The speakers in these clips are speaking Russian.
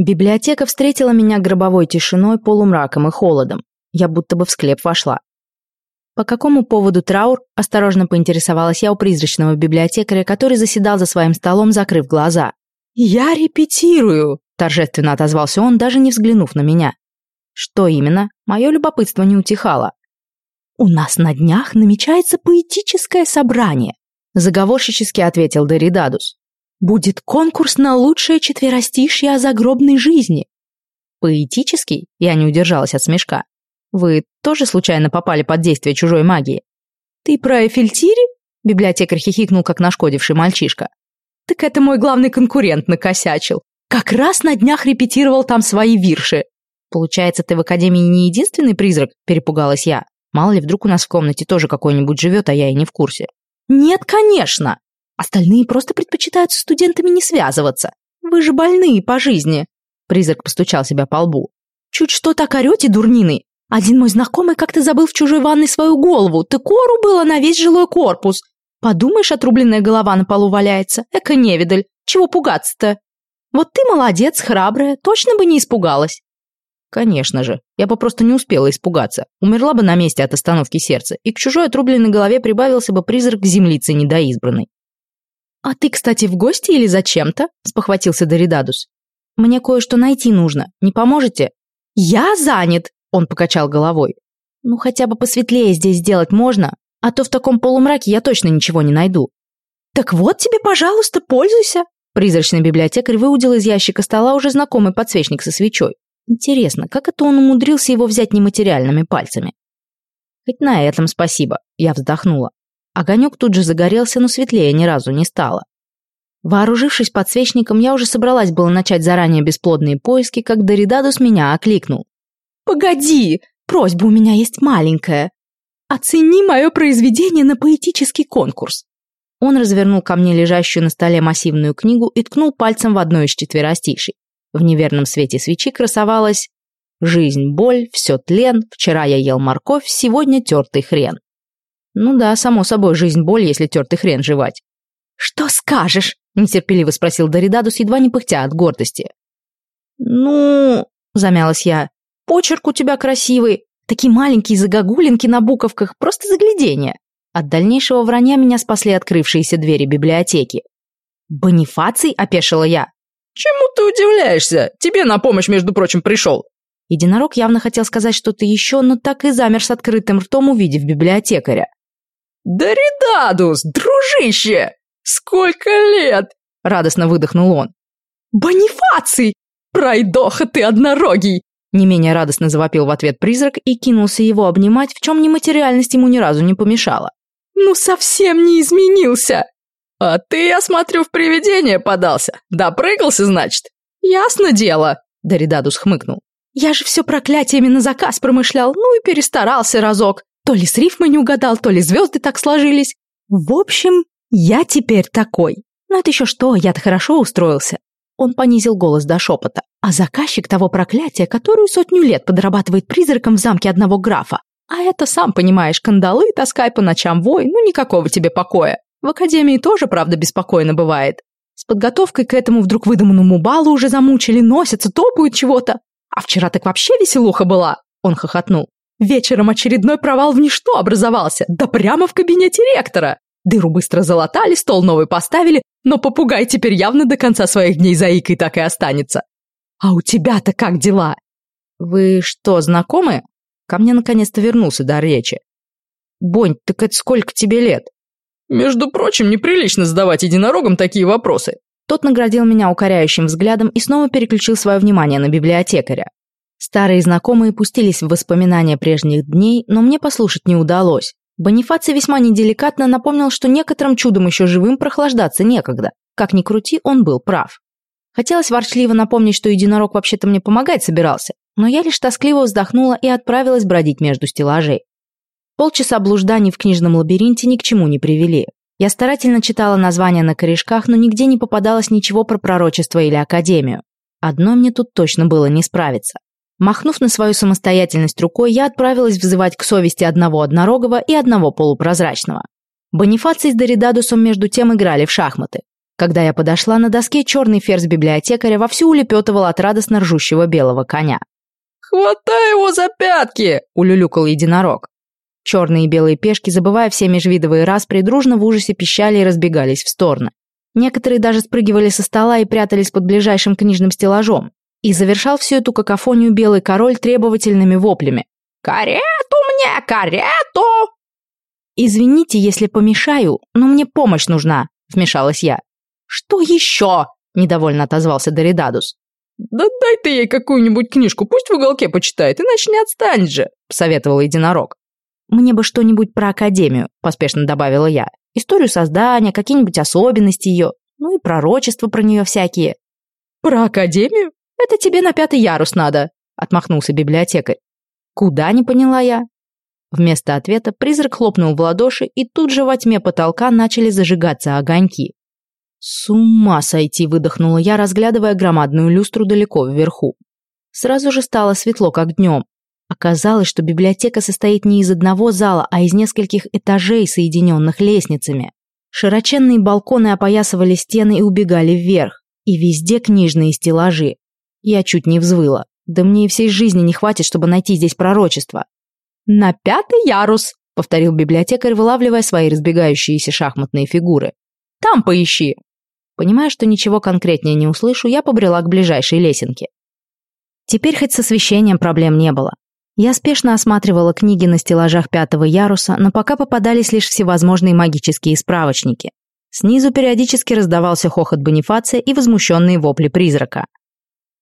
Библиотека встретила меня гробовой тишиной, полумраком и холодом. Я будто бы в склеп вошла. По какому поводу траур, осторожно поинтересовалась я у призрачного библиотекаря, который заседал за своим столом, закрыв глаза. «Я репетирую», – торжественно отозвался он, даже не взглянув на меня. Что именно? Мое любопытство не утихало. «У нас на днях намечается поэтическое собрание», – заговорщически ответил Доридадус будет конкурс на лучшее четверостишье о загробной жизни. Поэтический? Я не удержалась от смешка. Вы тоже случайно попали под действие чужой магии? Ты про Эфельтири? Библиотекарь хихикнул, как нашкодивший мальчишка. Так это мой главный конкурент накосячил. Как раз на днях репетировал там свои вирши. Получается, ты в академии не единственный призрак? Перепугалась я. Мало ли, вдруг у нас в комнате тоже какой-нибудь живет, а я и не в курсе. Нет, конечно. Остальные просто предпочитают с студентами не связываться. Вы же больные по жизни. Призрак постучал себя по лбу. Чуть что так орете, дурнины. Один мой знакомый как-то забыл в чужой ванной свою голову. Ты кору было на весь жилой корпус. Подумаешь, отрубленная голова на полу валяется. Эка невидаль. Чего пугаться-то? Вот ты молодец, храбрая, точно бы не испугалась. Конечно же, я бы просто не успела испугаться. Умерла бы на месте от остановки сердца, и к чужой отрубленной голове прибавился бы призрак землицы недоизбранной. «А ты, кстати, в гости или зачем-то?» – спохватился Доридадус. «Мне кое-что найти нужно. Не поможете?» «Я занят!» – он покачал головой. «Ну, хотя бы посветлее здесь сделать можно, а то в таком полумраке я точно ничего не найду». «Так вот тебе, пожалуйста, пользуйся!» Призрачный библиотекарь выудил из ящика стола уже знакомый подсвечник со свечой. Интересно, как это он умудрился его взять нематериальными пальцами? Хоть на этом спасибо, я вздохнула. Огонек тут же загорелся, но светлее ни разу не стало. Вооружившись подсвечником, я уже собралась было начать заранее бесплодные поиски, как Доридадус меня окликнул. «Погоди! Просьба у меня есть маленькая. Оцени мое произведение на поэтический конкурс». Он развернул ко мне лежащую на столе массивную книгу и ткнул пальцем в одно из четверостишей. В неверном свете свечи красовалась «Жизнь, боль, все тлен, вчера я ел морковь, сегодня тертый хрен». Ну да, само собой, жизнь боль, если тертый хрен жевать. «Что скажешь?» – нетерпеливо спросил Доридадус, едва не пыхтя от гордости. «Ну...» – замялась я. «Почерк у тебя красивый, такие маленькие загогулинки на буковках, просто загляденье». От дальнейшего вранья меня спасли открывшиеся двери библиотеки. «Бонифаций?» – опешила я. «Чему ты удивляешься? Тебе на помощь, между прочим, пришел». Единорог явно хотел сказать что-то еще, но так и замер с открытым ртом, увидев библиотекаря. «Даридадус, дружище! Сколько лет!» — радостно выдохнул он. «Бонифаций! Пройдоха ты однорогий!» Не менее радостно завопил в ответ призрак и кинулся его обнимать, в чем нематериальность ему ни разу не помешала. «Ну совсем не изменился!» «А ты, я смотрю, в привидение подался. Допрыгался, значит?» «Ясно дело!» — Даридадус хмыкнул. «Я же все проклятиями на заказ промышлял, ну и перестарался разок. То ли с рифмой не угадал, то ли звезды так сложились. В общем, я теперь такой. Но это еще что, я-то хорошо устроился. Он понизил голос до шепота. А заказчик того проклятия, которую сотню лет подрабатывает призраком в замке одного графа. А это, сам понимаешь, кандалы, таскай по ночам вой, ну никакого тебе покоя. В академии тоже, правда, беспокойно бывает. С подготовкой к этому вдруг выдуманному балу уже замучили, носятся, топают чего-то. А вчера так вообще веселуха была. Он хохотнул. Вечером очередной провал в ничто образовался, да прямо в кабинете ректора. Дыру быстро залатали, стол новый поставили, но попугай теперь явно до конца своих дней заикой так и останется. А у тебя-то как дела? Вы что, знакомы? Ко мне наконец-то вернулся дар речи. Бонь, так это сколько тебе лет? Между прочим, неприлично задавать единорогам такие вопросы. Тот наградил меня укоряющим взглядом и снова переключил свое внимание на библиотекаря. Старые знакомые пустились в воспоминания прежних дней, но мне послушать не удалось. Бонифаций весьма неделикатно напомнил, что некоторым чудом еще живым прохлаждаться некогда. Как ни крути, он был прав. Хотелось ворчливо напомнить, что единорог вообще-то мне помогать собирался, но я лишь тоскливо вздохнула и отправилась бродить между стеллажей. Полчаса блужданий в книжном лабиринте ни к чему не привели. Я старательно читала названия на корешках, но нигде не попадалось ничего про пророчество или академию. Одно мне тут точно было не справиться. Махнув на свою самостоятельность рукой, я отправилась взывать к совести одного однорогого и одного полупрозрачного. Бонифаций с Доридадусом между тем играли в шахматы. Когда я подошла, на доске черный ферзь библиотекаря вовсю улепетывал от радостно ржущего белого коня. «Хватай его за пятки!» — улюлюкал единорог. Черные и белые пешки, забывая все межвидовые распри, дружно в ужасе пищали и разбегались в стороны. Некоторые даже спрыгивали со стола и прятались под ближайшим книжным стеллажом. И завершал всю эту какофонию белый король требовательными воплями. «Карету мне, карету!» «Извините, если помешаю, но мне помощь нужна», — вмешалась я. «Что еще?» — недовольно отозвался Доридадус. «Да дай ты ей какую-нибудь книжку, пусть в уголке почитает, иначе не отстанет же», — посоветовал единорог. «Мне бы что-нибудь про Академию», — поспешно добавила я. «Историю создания, какие-нибудь особенности ее, ну и пророчества про нее всякие». «Про Академию? Это тебе на пятый ярус надо», — отмахнулся библиотекарь. «Куда?» — не поняла я. Вместо ответа призрак хлопнул в ладоши, и тут же во тьме потолка начали зажигаться огоньки. «С ума сойти!» — выдохнула я, разглядывая громадную люстру далеко вверху. Сразу же стало светло, как днем. Оказалось, что библиотека состоит не из одного зала, а из нескольких этажей, соединенных лестницами. Широченные балконы опоясывали стены и убегали вверх. И везде книжные стеллажи. Я чуть не взвыла. Да мне и всей жизни не хватит, чтобы найти здесь пророчество. «На пятый ярус!» — повторил библиотекарь, вылавливая свои разбегающиеся шахматные фигуры. «Там поищи!» Понимая, что ничего конкретнее не услышу, я побрела к ближайшей лесенке. Теперь хоть с освещением проблем не было. Я спешно осматривала книги на стеллажах пятого яруса, но пока попадались лишь всевозможные магические справочники. Снизу периодически раздавался хохот Бонифация и возмущенные вопли призрака.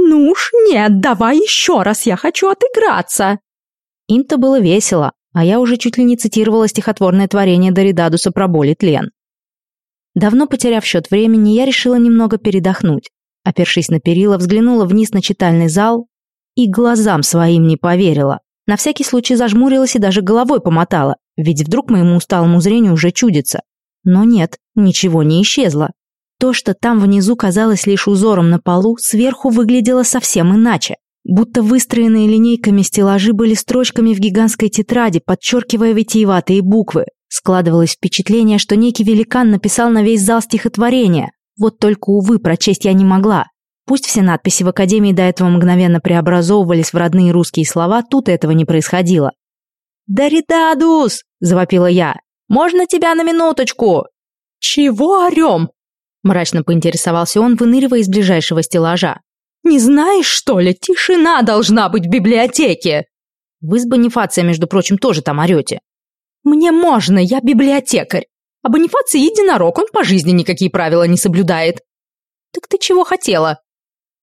«Ну уж нет, давай еще раз, я хочу отыграться!» Им-то было весело, а я уже чуть ли не цитировала стихотворное творение Доридадуса про боль тлен. Давно потеряв счет времени, я решила немного передохнуть. Опершись на перила, взглянула вниз на читальный зал и глазам своим не поверила. На всякий случай зажмурилась и даже головой помотала, ведь вдруг моему усталому зрению уже чудится. Но нет, ничего не исчезло. То, что там внизу казалось лишь узором на полу, сверху выглядело совсем иначе будто выстроенные линейками стеллажи были строчками в гигантской тетради, подчеркивая витиеватые буквы. Складывалось впечатление, что некий великан написал на весь зал стихотворение. Вот только, увы, прочесть я не могла. Пусть все надписи в Академии до этого мгновенно преобразовывались в родные русские слова, тут этого не происходило. «Даридадус!» – завопила я. «Можно тебя на минуточку?» «Чего орем?» – мрачно поинтересовался он, выныривая из ближайшего стеллажа. Не знаешь, что ли, тишина должна быть в библиотеке!» Вы с Бонифацией, между прочим, тоже там орете. «Мне можно, я библиотекарь. А Бонифаций единорог, он по жизни никакие правила не соблюдает». «Так ты чего хотела?»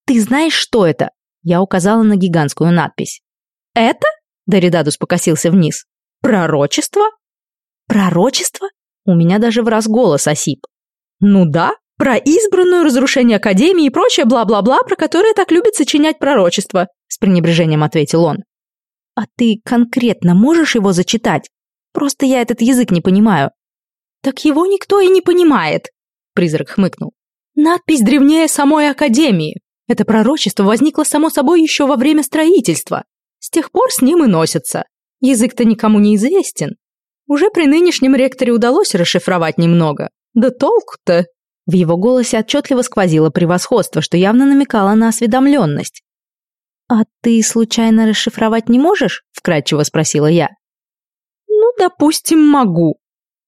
«Ты знаешь, что это?» Я указала на гигантскую надпись. «Это?» Доридадус покосился вниз. «Пророчество?» «Пророчество?» У меня даже в раз голос осип. «Ну да, про избранную, разрушение Академии и прочее бла-бла-бла, про которое так любят сочинять пророчество», с пренебрежением ответил он. «А ты конкретно можешь его зачитать? Просто я этот язык не понимаю». «Так его никто и не понимает», призрак хмыкнул. «Надпись древнее самой Академии. Это пророчество возникло само собой еще во время строительства. С тех пор с ним и носятся. Язык-то никому не известен. Уже при нынешнем ректоре удалось расшифровать немного. Да толку-то?» В его голосе отчетливо сквозило превосходство, что явно намекало на осведомленность. «А ты случайно расшифровать не можешь?» – вкратчиво спросила я. «Ну, допустим, могу».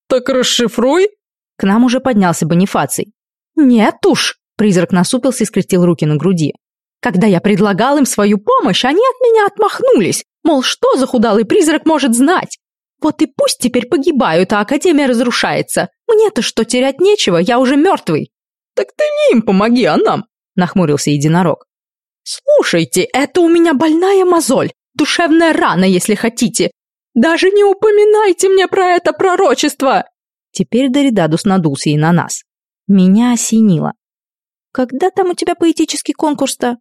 «Так расшифруй!» К нам уже поднялся Бонифаций. «Нет уж!» – призрак насупился и скрестил руки на груди. «Когда я предлагал им свою помощь, они от меня отмахнулись. Мол, что за худалый призрак может знать? Вот и пусть теперь погибают, а Академия разрушается. Мне-то что терять нечего, я уже мертвый. Так ты не им помоги, а нам, нахмурился единорог. Слушайте, это у меня больная мозоль, душевная рана, если хотите. Даже не упоминайте мне про это пророчество. Теперь Доридадус надулся и на нас. Меня осенило. Когда там у тебя поэтический конкурс-то?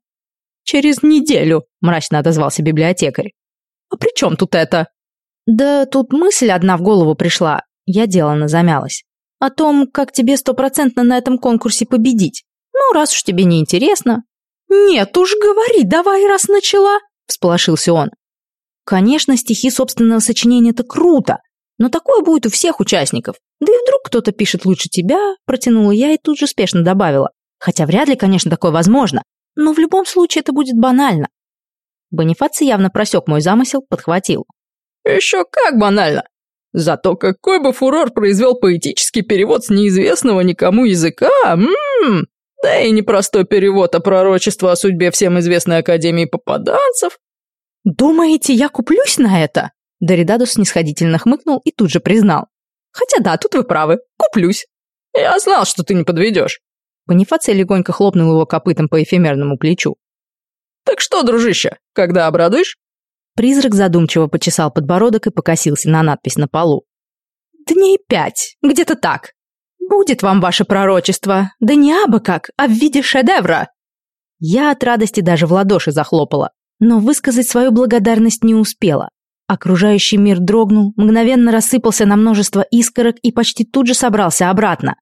Через неделю, мрачно отозвался библиотекарь. А при чем тут это? Да тут мысль одна в голову пришла. Я делано замялась. О том, как тебе стопроцентно на этом конкурсе победить. Ну, раз уж тебе не интересно. Нет уж, говори, давай, раз начала, всполошился он. Конечно, стихи собственного сочинения это круто, но такое будет у всех участников. Да и вдруг кто-то пишет лучше тебя, протянула я и тут же спешно добавила. Хотя вряд ли, конечно, такое возможно, но в любом случае это будет банально. Бонифаций явно просек мой замысел, подхватил. Еще как банально. Зато какой бы фурор произвел поэтический перевод с неизвестного никому языка, ммм, да и непростой перевод, а пророчество о судьбе всем известной Академии попаданцев. «Думаете, я куплюсь на это?» Доридадус снисходительно хмыкнул и тут же признал. «Хотя да, тут вы правы, куплюсь». «Я знал, что ты не подведешь». Бонифаций легонько хлопнул его копытом по эфемерному плечу. «Так что, дружище, когда обрадуешь?» Призрак задумчиво почесал подбородок и покосился на надпись на полу. «Дней пять, где-то так. Будет вам ваше пророчество, да не абы как, а в виде шедевра!» Я от радости даже в ладоши захлопала, но высказать свою благодарность не успела. Окружающий мир дрогнул, мгновенно рассыпался на множество искорок и почти тут же собрался обратно.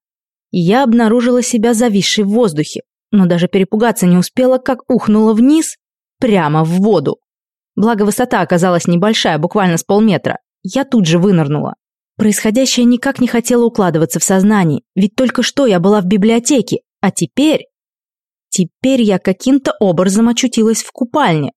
я обнаружила себя зависшей в воздухе, но даже перепугаться не успела, как ухнула вниз, прямо в воду. Благо высота оказалась небольшая, буквально с полметра. Я тут же вынырнула. Происходящее никак не хотело укладываться в сознание, ведь только что я была в библиотеке, а теперь... Теперь я каким-то образом очутилась в купальне.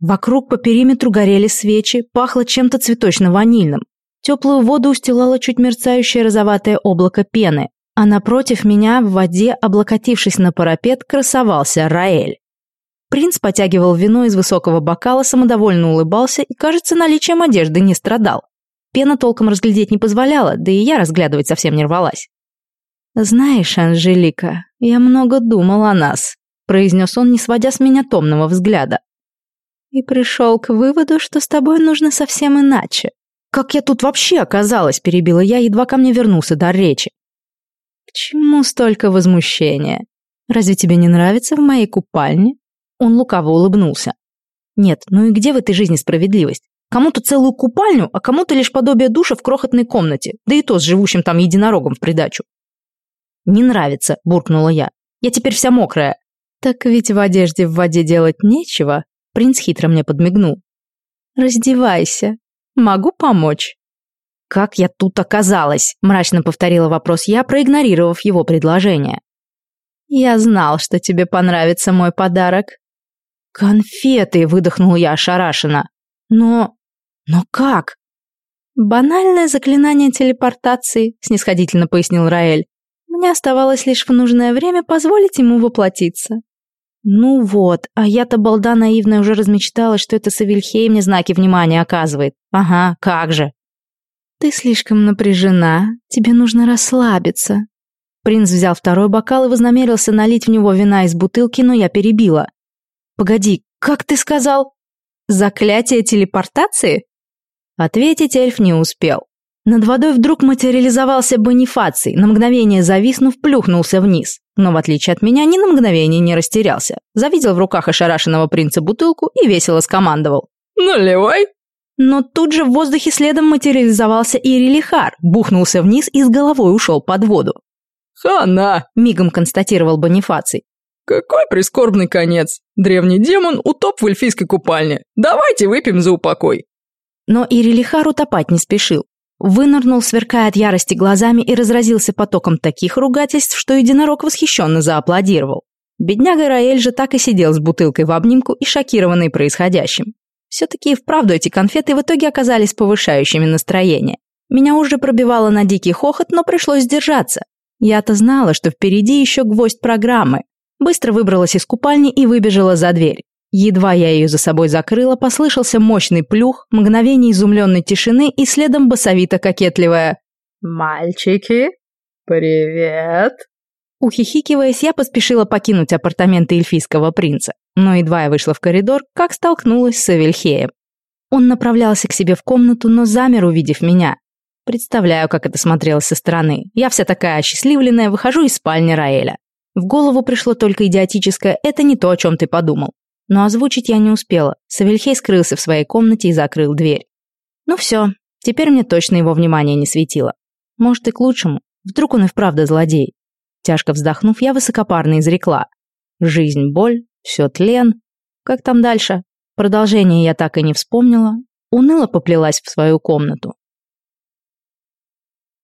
Вокруг по периметру горели свечи, пахло чем-то цветочно-ванильным. Теплую воду устилало чуть мерцающее розоватое облако пены, а напротив меня в воде, облокотившись на парапет, красовался Раэль. Принц потягивал вино из высокого бокала, самодовольно улыбался и, кажется, наличием одежды не страдал. Пена толком разглядеть не позволяла, да и я разглядывать совсем не рвалась. «Знаешь, Анжелика, я много думал о нас», — произнес он, не сводя с меня томного взгляда. «И пришел к выводу, что с тобой нужно совсем иначе». «Как я тут вообще оказалась?» — перебила я, едва ко мне вернулся дар речи. «К чему столько возмущения? Разве тебе не нравится в моей купальне?» Он лукаво улыбнулся. Нет, ну и где в этой жизни справедливость? Кому-то целую купальню, а кому-то лишь подобие душа в крохотной комнате, да и то с живущим там единорогом в придачу. «Не нравится», — буркнула я. «Я теперь вся мокрая». «Так ведь в одежде в воде делать нечего», — принц хитро мне подмигнул. «Раздевайся. Могу помочь». «Как я тут оказалась?» – мрачно повторила вопрос я, проигнорировав его предложение. «Я знал, что тебе понравится мой подарок», «Конфеты!» — выдохнул я ошарашенно. «Но... но как?» «Банальное заклинание телепортации», — снисходительно пояснил Раэль. «Мне оставалось лишь в нужное время позволить ему воплотиться». «Ну вот, а я-то, балда наивная, уже размечталась, что это Савельхей мне знаки внимания оказывает. Ага, как же». «Ты слишком напряжена, тебе нужно расслабиться». Принц взял второй бокал и вознамерился налить в него вина из бутылки, но я перебила. «Погоди, как ты сказал? Заклятие телепортации?» Ответить эльф не успел. Над водой вдруг материализовался Бонифаций, на мгновение зависнув, плюхнулся вниз. Но в отличие от меня, ни на мгновение не растерялся. Завидел в руках ошарашенного принца бутылку и весело скомандовал. «Наливай!» Но тут же в воздухе следом материализовался и Релихар, бухнулся вниз и с головой ушел под воду. «Хана!» – мигом констатировал Бонифаций. Какой прискорбный конец. Древний демон утоп в эльфийской купальне. Давайте выпьем за упокой. Но Ирилихар утопать не спешил. Вынырнул, сверкая от ярости глазами, и разразился потоком таких ругательств, что единорог восхищенно зааплодировал. Бедняга Раэль же так и сидел с бутылкой в обнимку и шокированный происходящим. Все-таки и вправду эти конфеты в итоге оказались повышающими настроение. Меня уже пробивало на дикий хохот, но пришлось сдержаться. Я-то знала, что впереди еще гвоздь программы, Быстро выбралась из купальни и выбежала за дверь. Едва я ее за собой закрыла, послышался мощный плюх, мгновение изумленной тишины и следом басовито кокетливая «Мальчики, привет!» Ухихикиваясь, я поспешила покинуть апартаменты эльфийского принца, но едва я вышла в коридор, как столкнулась с Эвельхеем. Он направлялся к себе в комнату, но замер, увидев меня. Представляю, как это смотрелось со стороны. Я вся такая осчастливленная, выхожу из спальни Раэля. В голову пришло только идиотическое «это не то, о чем ты подумал». Но озвучить я не успела. Савельхей скрылся в своей комнате и закрыл дверь. Ну все, теперь мне точно его внимание не светило. Может и к лучшему. Вдруг он и вправду злодей. Тяжко вздохнув, я высокопарно изрекла. Жизнь, боль, все тлен. Как там дальше? Продолжение я так и не вспомнила. Уныло поплелась в свою комнату.